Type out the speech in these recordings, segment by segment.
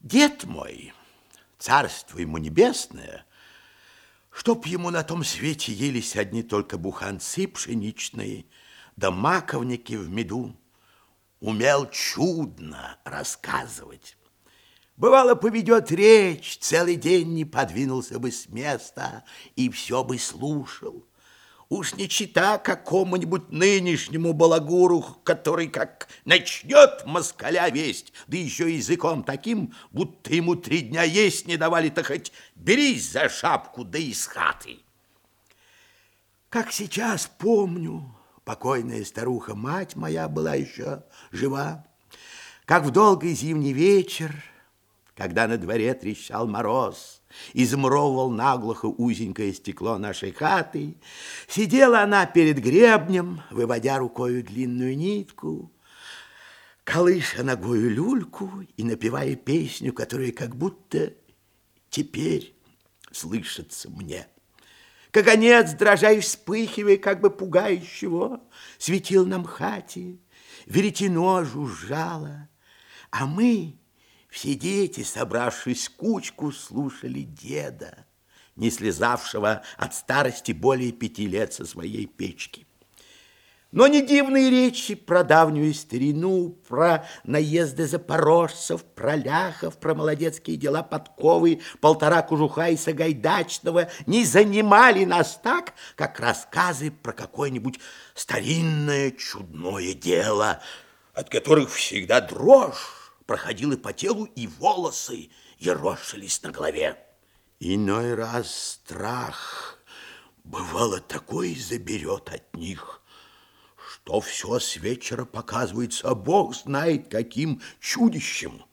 Дед мой, царство ему небесное, Чтоб ему на том свете елись одни только буханцы пшеничные, да маковники в меду, умел чудно рассказывать. Бывало, поведет речь, целый день не подвинулся бы с места и все бы слушал. Уж не чита какому-нибудь нынешнему балагуру, который как начнет москаля весть, да еще языком таким, будто ему три дня есть не давали-то хоть берись за шапку, да из хаты. Как сейчас помню, покойная старуха-мать моя была еще жива, как в долгий зимний вечер, когда на дворе трещал мороз, измуровывал наглухо узенькое стекло нашей хаты. Сидела она перед гребнем, выводя рукою длинную нитку, колыша ногою люльку и напевая песню, которая как будто теперь слышится мне. Каганец, дрожа и вспыхивая, как бы пугающего, светил нам хате, веретено жужжало, а мы все дети, собравшись кучку, слушали деда, не слезавшего от старости более пяти лет со своей печки. Но не дивные речи про давнюю старину, про наезды запорожцев, про ляхов, про молодецкие дела подковы, полтора кожуха и сагайдачного не занимали нас так, как рассказы про какое-нибудь старинное чудное дело, от которых всегда дрожь проходила по телу, и волосы ерошились на голове. Иной раз страх, бывало, такой заберет от них, что все с вечера показывается, а Бог знает, каким чудищем.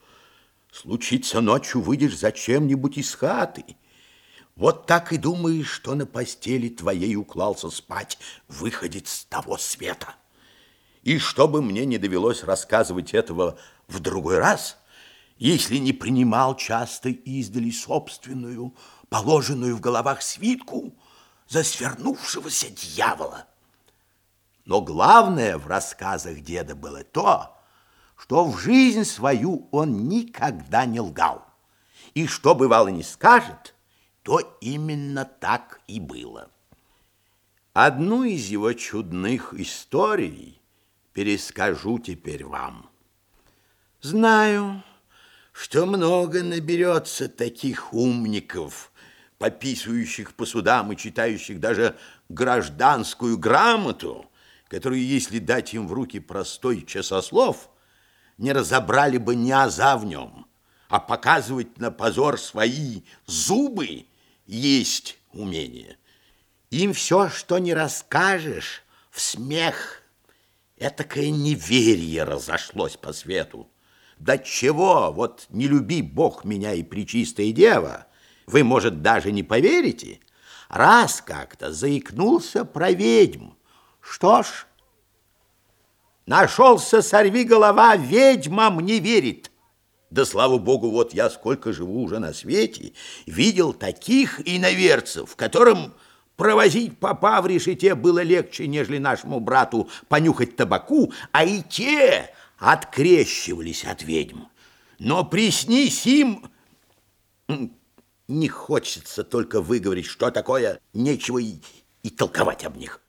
Случится ночью, выйдешь зачем-нибудь из хаты, вот так и думаешь, что на постели твоей уклался спать выходит с того света. И чтобы мне не довелось рассказывать этого в другой раз, если не принимал часто издали собственную, положенную в головах свитку за свернувшегося дьявола. Но главное в рассказах деда было то, что в жизнь свою он никогда не лгал. И что бывало не скажет, то именно так и было. Одну из его чудных историй перескажу теперь вам. Знаю, что много наберется таких умников, пописывающих по судам и читающих даже гражданскую грамоту, которые, если дать им в руки простой часослов, не разобрали бы ни аза в нем, а показывать на позор свои зубы есть умение. Им все, что не расскажешь, в смех. Этакое неверие разошлось по свету. Да чего, вот не люби Бог меня и Пречистая Дева, вы, может, даже не поверите, раз как-то заикнулся про ведьм. Что ж, нашелся сорви голова, ведьмам не верит. Да слава богу, вот я сколько живу уже на свете, видел таких иноверцев, которым провозить попа в решете было легче, нежели нашему брату понюхать табаку, а и те открещивались от ведьм. Но приснись им... Не хочется только выговорить, что такое, нечего и, и толковать об них.